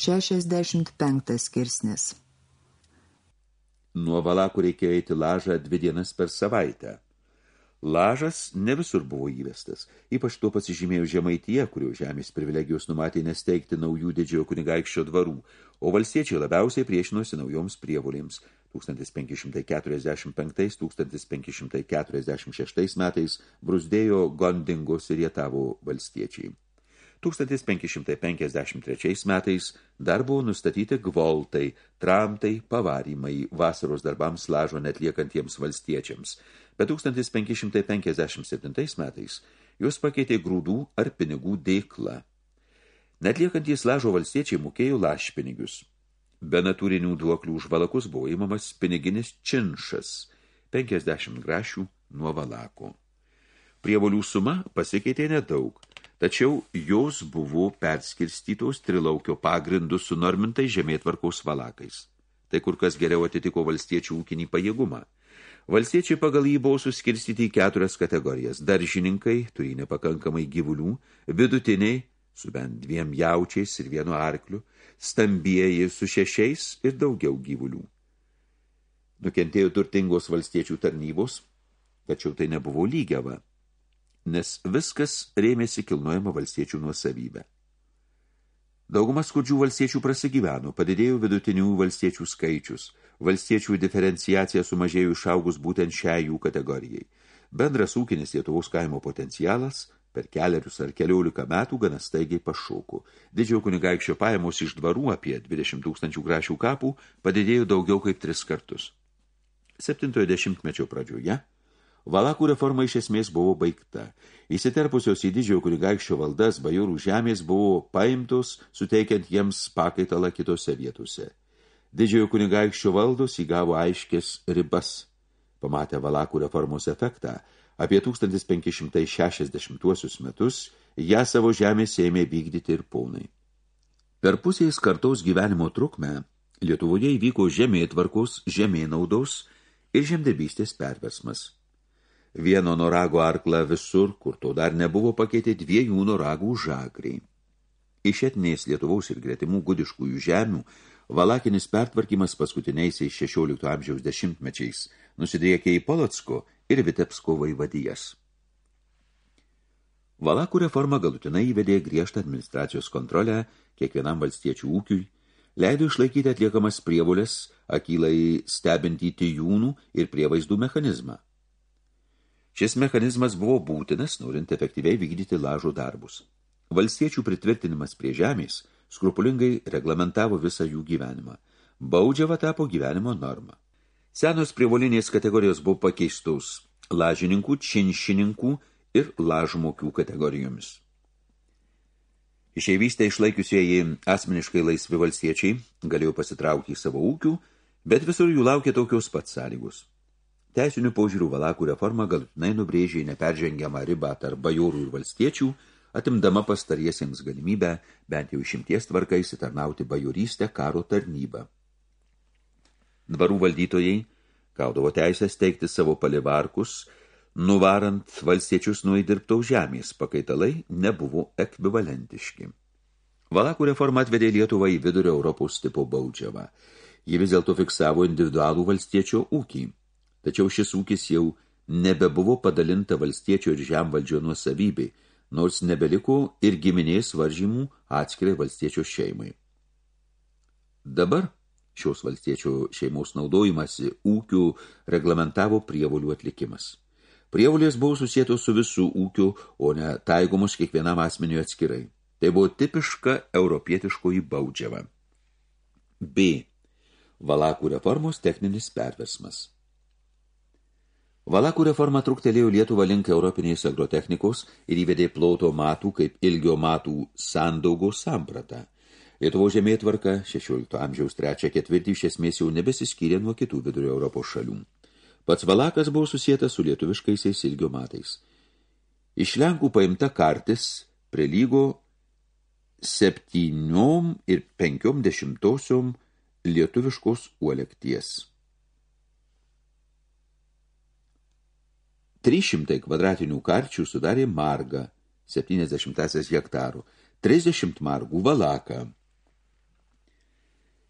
65 skirsnis Nuo Valakų reikėjo eiti lažą dvi dienas per savaitę. Lažas ne visur buvo įvestas, ypač tuo pasižymėjo žemaityje, kurio žemės privilegijos numatė nesteigti naujų didžiojo kunigaikščio dvarų, o valstiečiai labiausiai priešinosi naujoms prievolėms. 1545-1546 metais brusdėjo Gondingos ir Rietavo valstiečiai. 1553 metais dar buvo nustatyti gvoltai, tramtai, pavarymai vasaros darbams lažo netliekantiems valstiečiams, bet 1557 metais juos pakeitė grūdų ar pinigų dėkla. Netliekantys lažo valstiečiai mokėjo lašpinigius. Be natūrinių duoklių už valakus buvo įmamas piniginis činšas – 50 grašių nuo valako. Prievolių suma pasikeitė nedaug, tačiau jos buvo perskirstytos trilaukio pagrindų su normintai žemėtvarkaus valakais. Tai kur kas geriau atitiko valstiečių ūkinį pajėgumą. Valstiečiai pagal jį buvo suskirstyti į keturias kategorijas. Daržininkai, turi nepakankamai gyvulių, vidutiniai, su bent dviem jaučiais ir vienu arkliu, stambieji su šešiais ir daugiau gyvulių. Nukentėjo turtingos valstiečių tarnybos, tačiau tai nebuvo lygiava, nes viskas rėmėsi kilnojama valstiečių nuosavybę. Daugumas skurdžių valstiečių prasigyveno, padidėjo vidutinių valstiečių skaičius, valstiečių diferenciacija sumažėjo išaugus būtent šią jų kategorijai. Bendras ūkinis Lietuvos kaimo potencialas – per keliarius ar keliolika metų gana staigiai pašoko. Didžiojo kunigaikščio pajamos iš dvarų apie 20 tūkstančių grašių kapų padidėjo daugiau kaip tris kartus. Septintojo dešimtmečio pradžioje Valakų reforma iš esmės buvo baigta. Įsiterpusios į didžiojo kunigaikščio valdas bajorų žemės buvo paimtos, suteikiant jiems pakaitalą kitose vietose. Didžiojo kunigaikščio valdos įgavo aiškės ribas. Pamatę Valakų reformos efektą, Apie 1560 metus ją savo žemės ėmė vykdyti ir ponai. Per pusės kartaus gyvenimo trukmę Lietuvoje įvyko žemėtvarkos, žemėnaudos ir žemdirbystės perversmas. Vieno norago arklą visur, kur to dar nebuvo, pakeitė dviejų noragų žagriai. Iš etnės Lietuvaus ir gretimų gudiškųjų žemių valakinis pertvarkymas paskutiniaisiais 16 amžiaus dešimtmečiais nusidriekė į Polocko ir Vitebsko vaivadijas. Valakų reforma galutinai įvedė griežtą administracijos kontrolę kiekvienam valstiečių ūkiui, leido išlaikyti atliekamas prievolės, akylai stebinti tijūnų ir prievaizdų mechanizmą. Šis mechanizmas buvo būtinas, norint efektyviai vykdyti lažo darbus. Valstiečių pritvirtinimas prie žemės skrupulingai reglamentavo visą jų gyvenimą. Baudžiava tapo gyvenimo norma. Senos prievolinės kategorijos buvo pakeistos lažininkų, činšininkų ir lažmokių kategorijomis. Išeivystę išlaikiusieji asmeniškai laisvi valstiečiai galėjo pasitraukti į savo ūkių, bet visur jų laukia tokios pat sąlygos. Teisinių požiūrių valakų reforma galutinai nubrėžė neperžengiamą ribą tarp bajorų ir valstiečių, atimdama pastariesiems galimybę bent jau išimties tvarkai įsitarnauti bajorystę karo tarnybą. Dvarų valdytojai gaudavo teisę steigti savo palivarkus, nuvarant valstiečius nuo įdirbtaus žemės, pakaitalai nebuvo ekvivalentiški. Valakų reforma atvedė Lietuvą į vidurio Europos tipo baudžiavą. Ji vis dėlto fiksavo individualų valstiečio ūkį. Tačiau šis ūkis jau nebebuvo padalinta valstiečio ir žemvaldžio nuosavybei, nors nebeliko ir giminės varžymų atskirai valstiečio šeimai. Dabar šios valstiečių šeimos naudojimasi ūkių reglamentavo prievolių atlikimas. Prievolės buvo susietos su visų ūkių, o ne taigomos kiekvienam asmeniu atskirai. Tai buvo tipiška europietiškoji baudžiava. B. Valakų reformos techninis perversmas. Valakų reforma truktelėjo Lietuvą link europinės agrotechnikos ir įvedė ploto matų kaip ilgio matų sandaugos sampratą – Lietuvo žemėtvarka 16 amžiaus 3 ketvirtį iš esmės jau nebesiskyrė nuo kitų vidurio Europos šalių. Pats Valakas buvo susijęs su lietuviškaisiais ilgio matais. Iš Lenkų paimta kartis prilygo septyniom ir penkiom dešimtosiom lietuviškos uolekties. 300 kvadratinių karčių sudarė margą, 70 hektarų, 30 margų valaką,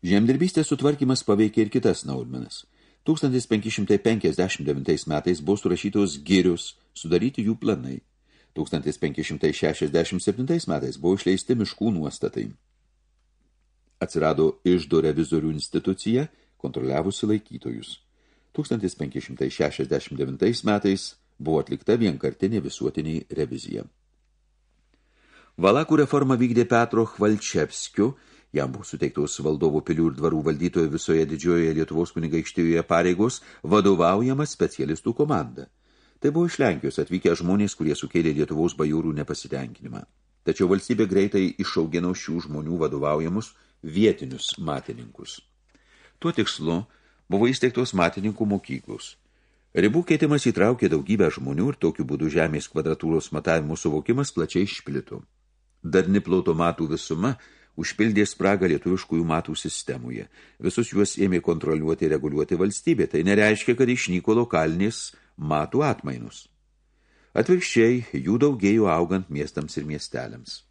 Žemdirbystės sutvarkymas paveikė ir kitas naudmenas. 1559 metais buvo surašytos girius, sudaryti jų planai. 1567 metais buvo išleisti miškų nuostatai. Atsirado išdo revizorių institucija, kontroliavusi laikytojus. 1569 metais buvo atlikta vienkartinė visuotinė revizija. Valakų reformą vykdė Petro Chvalčevskiu, jam buvo suteiktos valdovų pilių ir dvarų valdytojo visoje didžiojoje Lietuvos kunigaikštijoje pareigos vadovaujama specialistų komanda. Tai buvo iš Lenkijos atvykę žmonės, kurie sukėlė Lietuvos bajūrų nepasitenkinimą. Tačiau valstybė greitai išaugino šių žmonių vadovaujamus vietinius matininkus. Tuo tikslu buvo įsteigtos matininkų mokyklos. Ribų keitimas įtraukė daugybę žmonių ir tokiu būdu žemės kvadratūros matavimų suvokimas plačiai išplito. Darni plauto matų visuma užpildė spragą lietuviškųjų matų sistemoje. Visus juos ėmė kontroliuoti ir reguliuoti valstybė. Tai nereiškia, kad išnyko lokalinės matų atmainus. Atvirkščiai, jų daugėjo augant miestams ir miesteliams.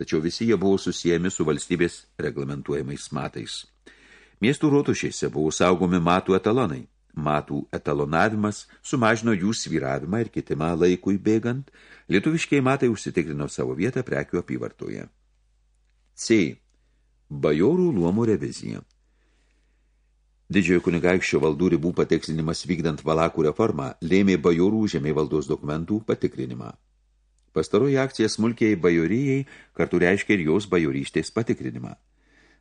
Tačiau visi jie buvo susijęmi su valstybės reglamentuojamais matais. Miestų rotušėse buvo saugomi matų etalonai. Matų etalonavimas sumažino jų svyravimą ir kitimą laikui bėgant, lietuviškiai matai užsitikrino savo vietą prekių apyvartoje. C. Bajorų luomų revizija. Didžiojo kunigaikščio valdų ribų patikslinimas vykdant valakų reformą lėmė bajorų žemė valdos dokumentų patikrinimą. Pastaroji akcija smulkiai bajorijai kartu reiškia ir jos bajorystės patikrinimą.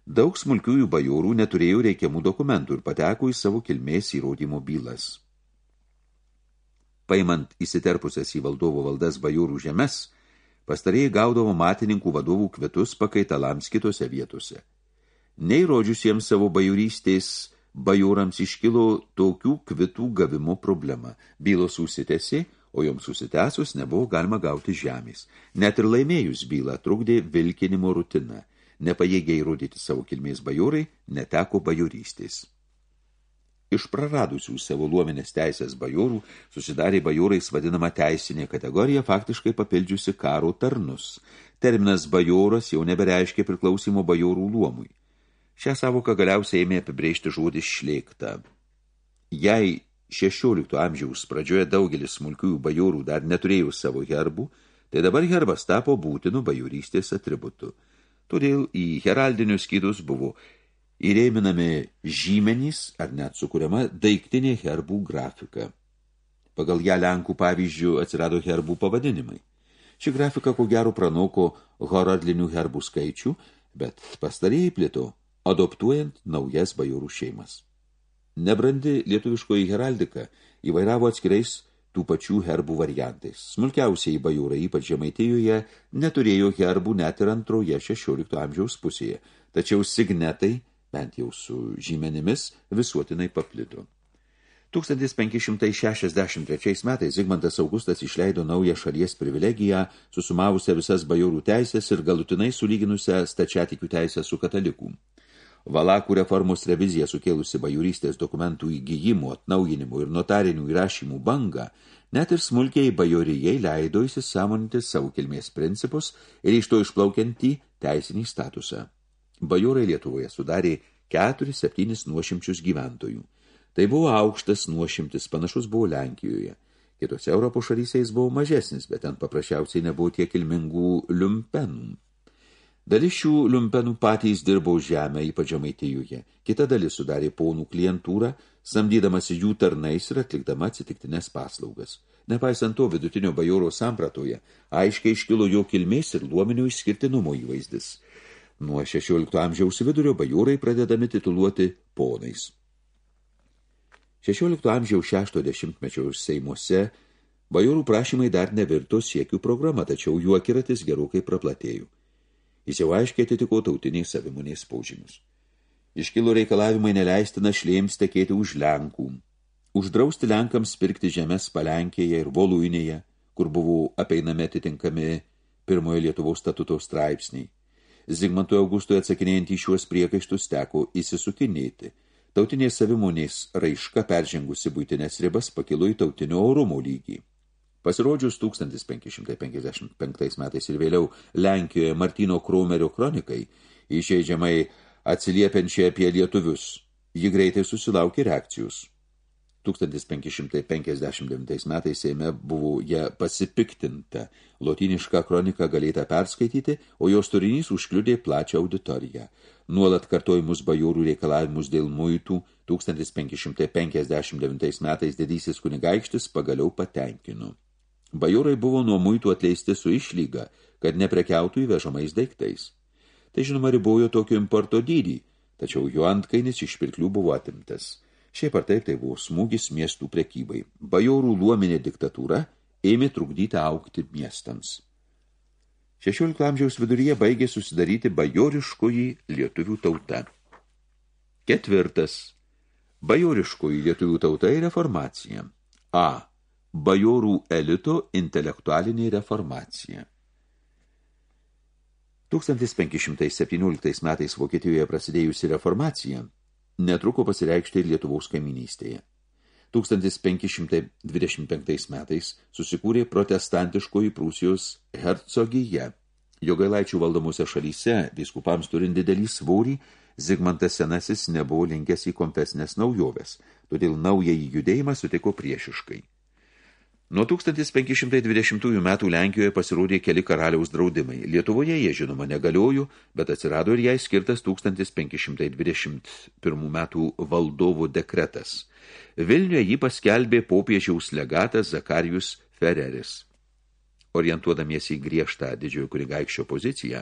Daug smulkiųjų bajorų neturėjo reikiamų dokumentų ir pateko į savo kilmės įrodymo bylas. Paimant įsiterpusias į valdovo valdas bajorų žemes – Pastarėjai gaudavo matininkų vadovų kvitus pakaitalams kitose vietose. Neįrodžiusiems savo bajurystės bajūrams iškilo tokių kvitų gavimo problema. Bylos užsitėsi, o joms susitęsus nebuvo galima gauti žemės. Net ir laimėjus bylą trukdė vilkinimo rutina. Nepajėgiai įrodyti savo kilmės bajūrai, neteko bajūrystės. Iš praradusių savo luomenės teisės bajorų susidarė bajorais vadinama teisinė kategorija, faktiškai papildžiusi karo tarnus. Terminas bajoras jau nebereiškia priklausimo bajorų luomui. Šią savoką galiausiai ėmė apibrėžti žodis šlėkta. Jei 16 amžiaus pradžioje daugelis smulkiųjų bajorų dar neturėjo savo herbų, tai dabar herbas tapo būtinu bajorystės atributu. Todėl į heraldinius skydus buvo įrėminami žymenys ar net sukuriama daiktinė herbų grafika. Pagal ją Lenkų pavyzdžių atsirado herbų pavadinimai. Ši grafika ko gero pranoko horadlinių herbų skaičių, bet pastarėjai plėto, adoptuojant naujas bajorų šeimas. Nebrandi lietuviškoji heraldika įvairavo atskirais tų pačių herbų variantais. Smulkiausiai bajūrai, ypač žemaitijoje, neturėjo herbų net ir antroje 16 amžiaus pusėje, tačiau signetai bent jau su žymenimis, visuotinai paplito. 1563 metais Zigmantas Augustas išleido naują šalies privilegiją, susumavusią visas bajorų teisės ir galutinai sulyginusią stačiatikių teisę su katalikų. Valakų reformos revizija sukėlusi bajorystės dokumentų įgyjimų, atnaujinimų ir notarinių įrašymų bangą, net ir smulkiai bajorijai leido įsisamoninti savo kilmės principus ir iš to išplaukiantį teisinį statusą. Bajorai Lietuvoje sudarė 4-7 nuošimčius gyventojų. Tai buvo aukštas nuošimtis, panašus buvo Lenkijoje. Kitose Europos šalyse jis buvo mažesnis, bet ten paprasčiausiai nebuvo tiek kilmingų liumpenų. Dalis šių liumpenų patys dirbo žemę, ypač žemaitijoje. Kita dalis sudarė ponų klientūrą, samdydamasi jų tarnais ir atlikdama atsitiktinės paslaugas. Nepaisant to vidutinio bajoro sampratoje, aiškiai iškilo jo kilmės ir luomenio išskirtinumo įvaizdis – Nuo 16 amžiaus vidurio bajūrai pradedami tituluoti ponais. 16 amžiaus 60 seimuose bajūrų prašymai dar nevirto siekių programą, tačiau jų akiratis gerokai praplatėjo. Jis jau aiškiai atitiko tautiniais savimonės paužymus. Iškilo reikalavimai neleisti našlėms tekėti už Lenkų, uždrausti Lenkams pirkti žemės Palenkėje ir Voluinėje, kur buvo apeinami atitinkami pirmojo Lietuvos statuto straipsniai Zigmantui Augustui atsakinėjant į šiuos priekaištus teko įsisukinėti. Tautinės savimonės raiška peržengusi būtinės ribas pakilo į tautinio orumo lygį. Pasirodžius 1555 metais ir vėliau Lenkijoje Martino Krumerio kronikai, išeidžiamai atsiliepiančią apie lietuvius. Ji greitai susilaukė reakcijos. 1559 metais Seime buvo ją pasipiktinta. Lotinišką kroniką galėta perskaityti, o jos turinys užkliudė plačią auditoriją. Nuolat kartojimus bajorų reikalavimus dėl muitų 1559 metais didysis kunigaikštis pagaliau patenkino. Bajorai buvo nuo muitų atleisti su išlyga, kad neprekiautų įvežamais daiktais. Tai žinoma ribojo tokio importo dydį, tačiau jo antkainis iš pirklių buvo atimtas. Šiaip ar taip tai buvo smūgis miestų prekybai. Bajorų luominė diktatūra ėmė trukdyti aukti miestams. 16 amžiaus viduryje baigė susidaryti bajoriškoji lietuvių tauta. Ketvirtas. Bajoriškoji lietuvių tauta ir reformacija. A. Bajorų elito intelektualinė reformacija. 1517 metais Vokietijoje prasidėjusi reformacija netruko pasireikšti ir Lietuvos kaiminystėje. 1525 metais susikūrė protestantiškoji Prūsijos hercogija. Jogailaičių valdomose šalyse, biskupams turint didelį svorį, Zigmantas Senasis nebuvo linkęs į konfesinės naujoves, todėl naująjį judėjimą sutiko priešiškai. Nuo 1520 metų Lenkijoje pasirodė keli karaliaus draudimai. Lietuvoje jie žinoma negaliojo, bet atsirado ir jai skirtas 1521 metų valdovo dekretas. Vilniuje jį paskelbė popiežiaus legatas Zakarijus Fereris. Orientuodamiesi į griežtą didžiojo kunigaikščio poziciją,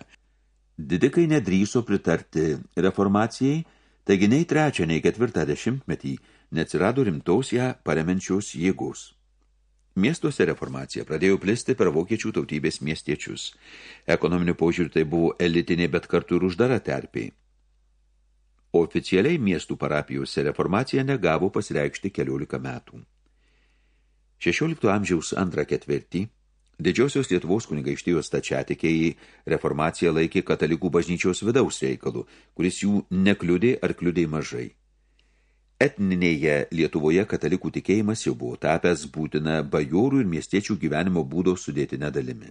didikai nedryso pritarti reformacijai, taigi nei trečią, nei ketvirtą dešimtmetį neatsirado rimtaus ją paremenčios jėgos. Miestuose reformacija pradėjo plisti per vokiečių tautybės miestiečius. Ekonominių požiūrį tai buvo elitinė, bet kartu ir uždara terpiai. Oficialiai miestų parapijose reformacija negavo pasireikšti keliolika metų. 16 amžiaus antrą ketvirtį Didžiosios Lietuvos kunigaištijos stačiatikėjai reformaciją laikė katalikų bažnyčios vidaus reikalų, kuris jų nekliudė ar kliudė mažai. Etninėje Lietuvoje katalikų tikėjimas jau buvo tapęs būtina bajorų ir miestiečių gyvenimo būdo sudėtinę dalimi.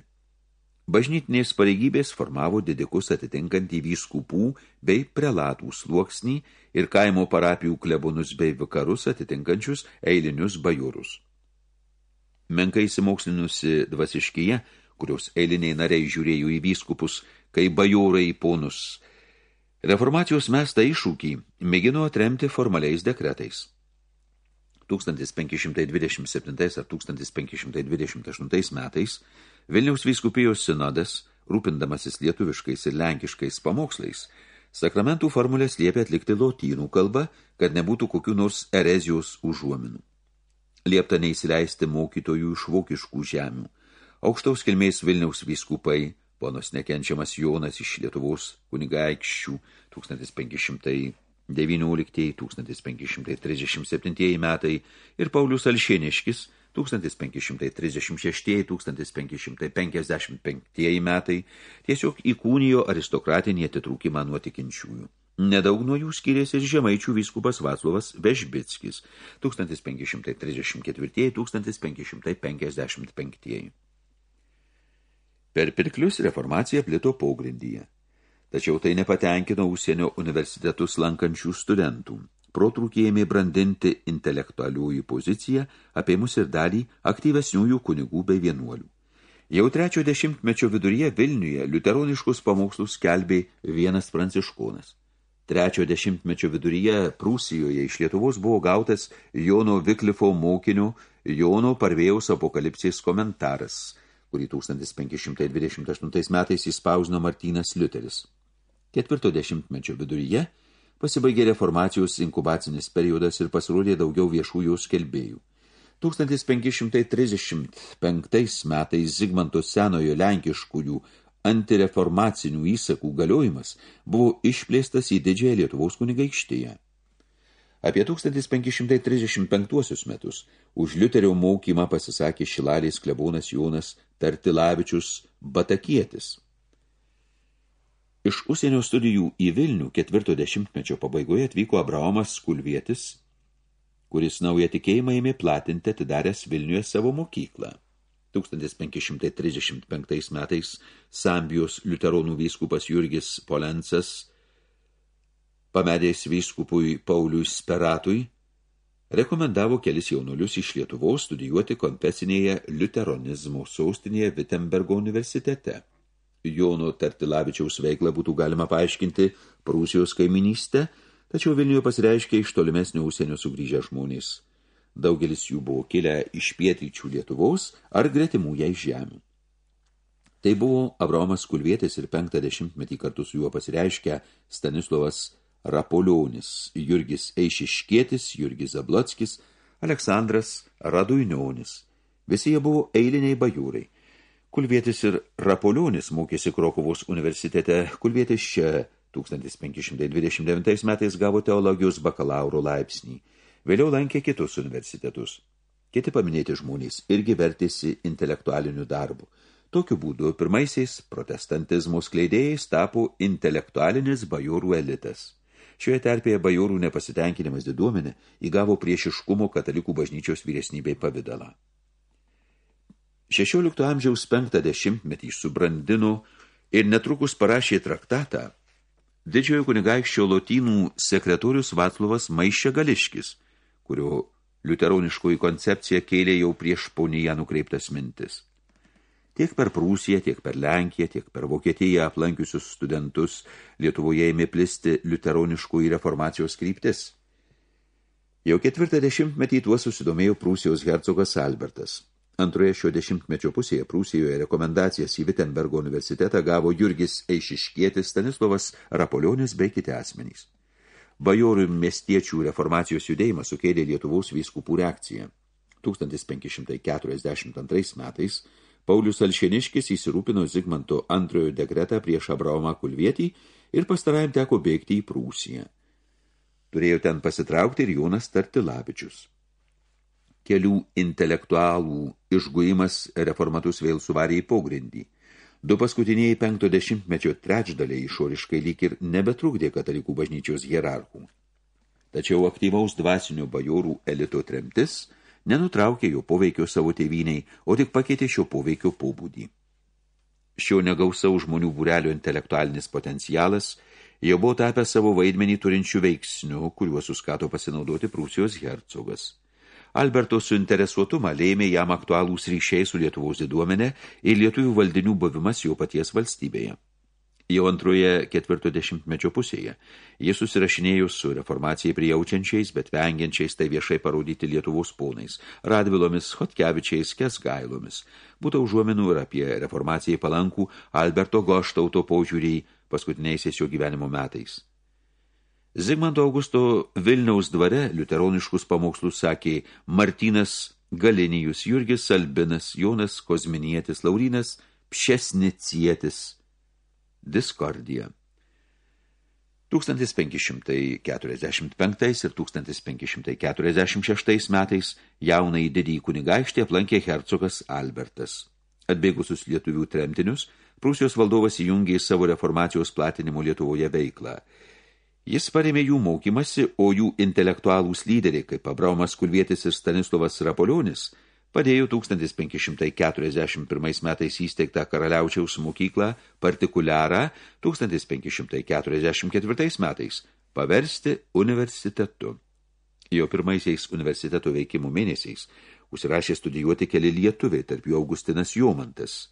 Bažnytinės pareigybės formavo didikus atitinkantį vyskupų bei prelatų sluoksnį ir kaimo parapijų klebonus bei vikarus atitinkančius eilinius bajorus. Menkai įsimokslinusi dvasiškyje, kurios eiliniai nariai žiūrėjo į vyskupus, kai bajorai ponus – Reformacijos mestą iššūkį mėgino atremti formaliais dekretais. 1527 ar 1528 metais Vilniaus vyskupijos sinodas, rūpindamasis lietuviškais ir lenkiškais pamokslais, sakramentų formulės liepė atlikti lotynų kalbą, kad nebūtų kokių nors erezijos užuominų. Liepta neįsileisti mokytojų iš vokiškų žemių. Aukštaus kilmės Vilniaus vyskupai – ponas nekenčiamas Jonas iš Lietuvos kunigaikščių 1519-1537 metai ir Paulius Alšėniškis 1536-1555 metai tiesiog įkūnijo aristokratinį atitrūkimą nuo tikinčiųjų. Nedaug nuo jų skiriasi ir žemaičių vyskupas Vaclovas Vežbickis 1534-1555. Per pirklius reformacija plito pogrindyje. Tačiau tai nepatenkino užsienio universitetus lankančių studentų. Protrūkį ėmė brandinti intelektualiųjų poziciją, apie mus ir dalį aktyvesniųjų kunigų bei vienuolių. Jau trečio dešimtmečio viduryje Vilniuje liuteroniškus pamokslus skelbė vienas pranciškonas. Trečio dešimtmečio viduryje Prūsijoje iš Lietuvos buvo gautas Jono Viklifo mokinio Jono Parvėjaus apokalipsės komentaras – kurį 1528 metais įspausino Martynas Liuteris. Ketvirto dešimtmečio viduryje pasibaigė reformacijos inkubacinis periodas ir pasirodė daugiau viešųjų skelbėjų. 1535 metais Zigmanto senojo lenkiškųjų antireformacinių įsakų galiojimas buvo išplėstas į didžiąją Lietuvos kunigaikštyje. Apie 1535 metus už Liuterio mokymą pasisakė Šilalės klebonas Jonas Tartilavičius Batakietis. Iš užsienio studijų į Vilnių ketvirto dešimtmečio pabaigoje atvyko Abraomas Skulvietis, kuris naują tikėjimą ėmė platinti atidaręs Vilniuje savo mokyklą. 1535 metais Sambijos liuteronų vyskupas Jurgis Polensas pamedės vyskupui Pauliui Speratui, rekomendavo kelis jaunulius iš Lietuvos studijuoti konfesinėje liuteronizmo sostinėje Wittenbergo universitete. Jono Tartilavičiaus veiklą būtų galima paaiškinti Prūsijos kaiminystę, tačiau Vilniuje pasireiškė iš tolimesnio užsienio sugrįžę žmonės. Daugelis jų buvo kilę iš pietryčių Lietuvos ar gretimų jai žemių. Tai buvo Abraomas Kulvietis ir penktą dešimtmetį kartu su juo pasireiškę Stanislovas Rapolionis, Jurgis Eišiškietis, Jurgis Zablockis, Aleksandras Raduinionis. Visi jie buvo eiliniai bajūrai. Kulvietis ir Rapolionis mokėsi Krokovos universitete. Kulvietis čia 1529 metais gavo teologijos bakalauro laipsnį. Vėliau lankė kitus universitetus. Kiti paminėti žmonės irgi vertėsi intelektualiniu darbu. Tokiu būdu pirmaisiais protestantizmo skleidėjais tapo intelektualinis bajorų elitas. Šioje terpėje bajorų nepasitenkinimas diduomenė įgavo priešiškumo katalikų bažnyčios vyresnybei pavidalą. 16 amžiaus 50-metį subrandino ir netrukus parašė traktatą didžiojo kunigaikščio lotynų sekretorius Vaclovas Maišegališkis, kurio liuteroniškoji koncepcija kėlė jau prieš poniją nukreiptas mintis. Tiek per Prūsiją, tiek per Lenkiją, tiek per Vokietiją aplankiusius studentus Lietuvoje ėmė plisti liuteroniškųjų reformacijos kryptis. Jau ketvirtą dešimtmetį tuo susidomėjo Prūsijos hercogas Albertas – Antroje šio dešimtmečio pusėje Prūsijoje rekomendacijas į Wittenbergo universitetą gavo Jurgis Eišiškietis, Stanislovas Rapolionis bei kiti asmenys. Bajorų miestiečių reformacijos judėjimas sukėlė Lietuvos vyskupų reakciją. 1542 metais Paulius Alšeniškis įsirūpino Zigmanto antrojo dekretą prieš Abraomą Kulvietį ir pastarajam teko bėgti į Prūsiją. Turėjo ten pasitraukti ir Jonas Tartilavičius kelių intelektualų išguimas reformatus vėl suvarė į pogrindį. Du paskutiniai penkto dešimtmečio trečdaliai išoriškai lyg ir nebetrukdė katalikų bažnyčios hierarchų. Tačiau aktyvaus dvasinio bajorų elito tremtis nenutraukė jo poveikio savo tėviniai, o tik pakeitė šio poveikio pobūdį. Šio negausaus žmonių būrelio intelektualinis potencialas jau buvo tapę savo vaidmenį turinčių veiksnių, kuriuo suskato pasinaudoti Prūsijos hercogas. Alberto suinteresuotumą lėmė jam aktualūs ryšiai su Lietuvos diduomenė ir lietuvių valdinių buvimas jo paties valstybėje. Jau antroje ketvirto dešimtmečio pusėje jis susirašinėjo su reformacijai prijaučiančiais, bet vengiančiais tai viešai parodyti Lietuvos ponais, Radvilomis, Hotkevičiais, Kesgailomis. Būtų užuomenų ir apie reformacijai palankų Alberto Goštauto požiūrį paskutiniaisiais jo gyvenimo metais. Zigmanto Augusto Vilniaus dvare liuteroniškus pamokslus sakė Martynas Galinijus, Jurgis Albinas, Jonas Kozminietis, Laurinas Pšesnicietis. Diskordija. 1545 ir 1546 metais jaunai didį kunigaikštį aplankė hercogas Albertas. Atbėgusius lietuvių tremtinius, Prūsijos valdovas įjungė į savo reformacijos platinimo Lietuvoje veiklą – Jis parėmė jų mokymasi, o jų intelektualūs lyderiai, kaip Abraumas Kulvietis ir Stanislovas Rapolionis, padėjo 1541 metais įsteigtą karaliaučiaus mokyklą partikuliarą 1544 metais paversti universitetu. Jo pirmaisiais universiteto veikimų mėnesiais užsirašė studijuoti keli lietuviai, tarp jų Augustinas Jomantas.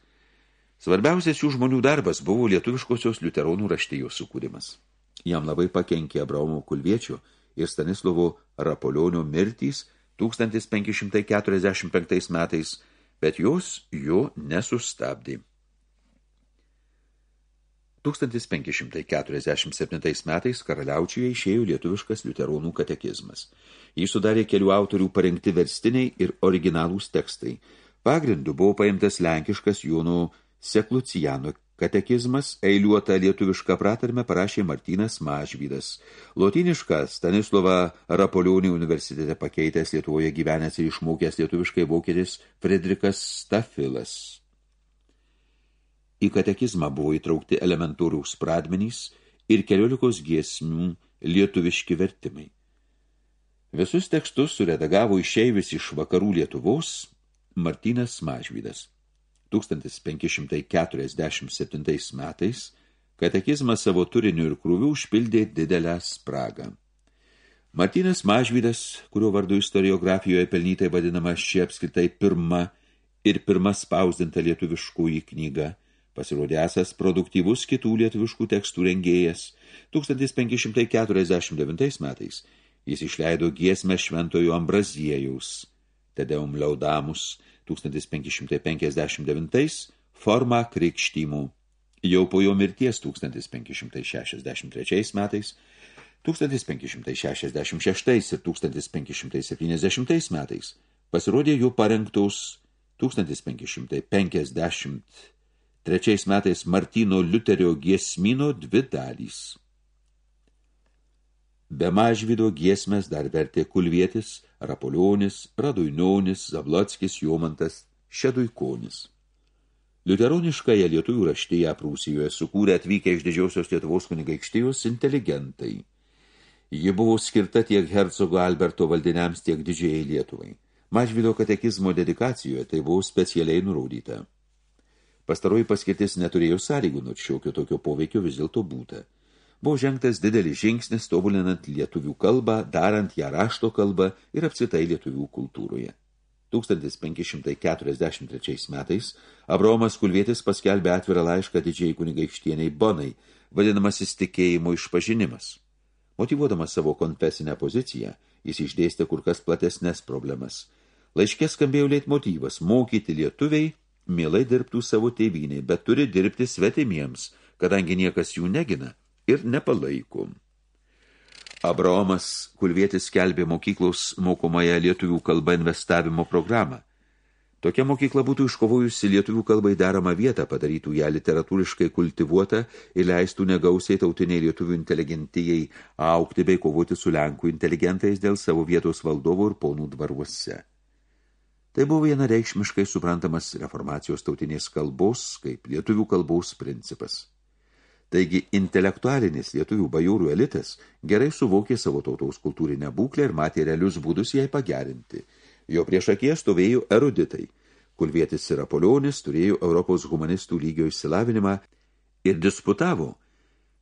Svarbiausias jų žmonių darbas buvo lietuviškosios liuteronų raštijos sukūrimas. Jam labai pakenkė Abraomo Kulviečio ir Stanislovo Rapolionio mirtys 1545 metais, bet jos jo nesustabdė. 1547 metais karaliaučiuje išėjo lietuviškas liuteronų katekizmas. Jį sudarė kelių autorių parengti verstiniai ir originalūs tekstai. Pagrindu buvo paimtas lenkiškas Jono Seklucijano Katekizmas eiliuotą lietuvišką pratarmę parašė Martynas Mažvydas. Lotinišką Stanislova Rapolionį universitete pakeitęs Lietuvoje gyvenęs ir išmokęs lietuviškai vokietis Fredrikas Stafilas. Į katekizmą buvo įtraukti elementoriaus pradmenys ir keliolikos giesmių lietuviški vertimai. Visus tekstus suredagavo išeivis iš vakarų Lietuvos Martynas Mažvydas. 1547 metais Katekizmas savo turiniu ir krūvių užpildė didelę spragą. Martynas Mažvydas, kurio vardu istoriografijoje pelnytai vadinama ši apskritai pirma ir pirma spausdinta lietuviškųjų knyga, pasirodė esas produktyvus kitų lietuviškų tekstų rengėjas. 1549 metais jis išleido giesmę šventojo Ambraziejaus, Tedeum Liaudamus 1559 formą krikštymų. Jau po jo mirties 1563 metais 1566 ir 1570 metais pasirodė jų parengtos 1553 metais Martino Liuterio giesmino dvi dalys. Be mažvido giesmės dar vertė Kulvietis, Rapolionis, Raduinionis, Zablockis, Jomantas, Šeduikonis. Liuteroniškąją lietuvių raštyje Prūsijoje sukūrė atvykę iš didžiausios Lietuvos kunigaikštijos inteligentai – Ji buvo skirta tiek hercogo Alberto valdiniams, tiek didžiai Lietuvai. Mažvido katekizmo dedikacijoje tai buvo specialiai nurodyta. Pastaroji paskirtis neturėjo sąlygų, nors šiokio tokio poveikio vis dėlto būta. Buvo žengtas didelis žingsnis tobulinant lietuvių kalbą, darant ją rašto kalbą ir apsitai lietuvių kultūroje. 1543 metais Abraomas Kulvietis paskelbė atvirą laišką didžiai kunigaikštieniai Bonai, vadinamasis tikėjimo išpažinimas. Motivuodamas savo konfesinę poziciją, jis išdėstė kur kas platesnės problemas. Laiškė skambėjo leitmotyvas – mokyti lietuviai, mielai dirbtų savo tėvynai, bet turi dirbti svetimiems, kadangi niekas jų negina ir nepalaiko. Abraomas Kulvietis skelbė mokyklos mokomąją lietuvių kalbą investavimo programą – Tokia mokykla būtų iškovojusi lietuvių kalbai deramą vietą, padarytų ją literatūriškai kultivuotą ir leistų negausiai tautiniai lietuvių inteligentijai aukti bei kovoti su lenkų inteligentais dėl savo vietos valdovų ir ponų dvaruose. Tai buvo vienareikšmiškai suprantamas reformacijos tautinės kalbos kaip lietuvių kalbos principas. Taigi intelektualinis lietuvių bajūrų elitas gerai suvokė savo tautos kultūrinę būklę ir matė realius būdus jai pagerinti – Jo prieš akies stovėjo eruditai. Kulvietis ir Apolionis turėjo Europos humanistų lygio išsilavinimą ir disputavo,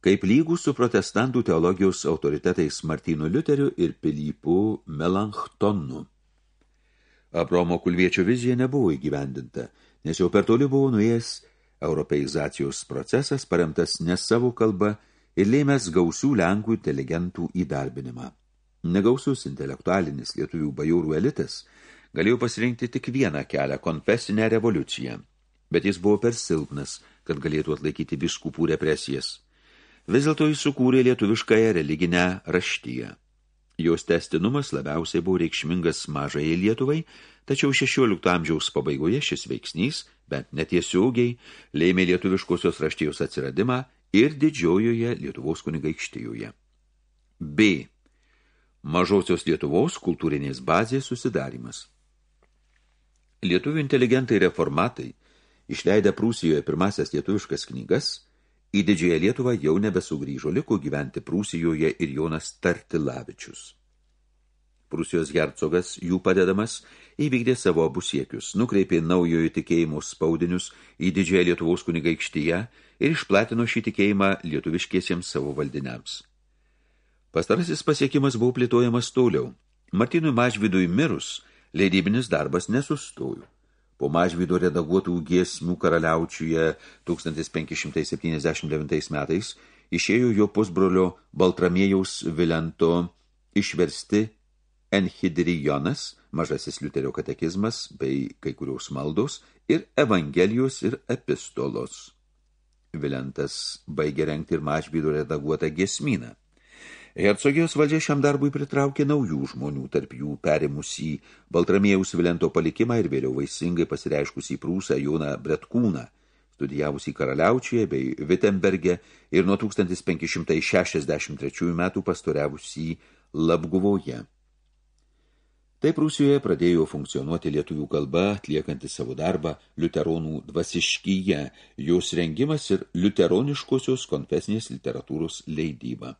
kaip lygų su protestantų teologijos autoritetais Martinu Liuteriu ir Pilypu Melanchtonu. Abromo Kulviečio vizija nebuvo įgyvendinta, nes jau per toli buvo nuėjęs europeizacijos procesas paremtas ne savo kalba ir lėmęs gausių lenkų inteligentų įdarbinimą. Negausus intelektualinis lietuvių bajūrų elitas galėjo pasirinkti tik vieną kelią – konfesinę revoliuciją, bet jis buvo per silpnas, kad galėtų atlaikyti biskupų represijas. Vis dėlto jis sukūrė lietuviškąją religinę raštyją. Jos testinumas labiausiai buvo reikšmingas mažai Lietuvai, tačiau 16 amžiaus pabaigoje šis veiksnys, bent netiesiogiai, lėmė lietuviškosios raštijos atsiradimą ir didžiojoje Lietuvos kunigaikštijoje. B mažosios Lietuvos kultūrinės bazės susidarimas. Lietuvių inteligentai reformatai, išleidę Prūsijoje pirmasias lietuviškas knygas, į didžiąją Lietuvą jau nebesugrįžo, liko gyventi Prūsijoje ir Jonas Tartilavičius. Prūsijos hercogas, jų padedamas, įvykdė savo abu siekius, nukreipė naujojo tikėjimo spaudinius į didžiąją Lietuvos kunigaikštyje ir išplatino šį tikėjimą lietuviškiesiems savo valdiniams. Pastarasis pasiekimas buvo plėtojamas toliau. Martinui Mažvidui mirus, leidybinis darbas nesustojo. Po Mažvido redaguotų giesmių karaliaučiuje 1579 metais išėjo jo pusbrolio Baltramiejaus Vilento išversti Enhidrijonas, mažasis Liuterio katekizmas bei kai kurios maldos ir Evangelijos ir epistolos. Vilentas baigė rengti ir Mažvido redaguotą giesmyną. Hercogijos valdžia šiam darbui pritraukė naujų žmonių, tarp jų perimusį Baltramėjaus Vilento palikimą ir vėliau vaisingai pasireiškusį prūsą Joną Bretkūną, studijavusį Karaliaučiuje bei Wittenberge ir nuo 1563 metų pastoriavusį Labguvoje. Taip Rusijoje pradėjo funkcionuoti lietuvių kalba, atliekanti savo darbą liuteronų dvasiškyje, jos rengimas ir liuteroniškosios konfesinės literatūros leidyba.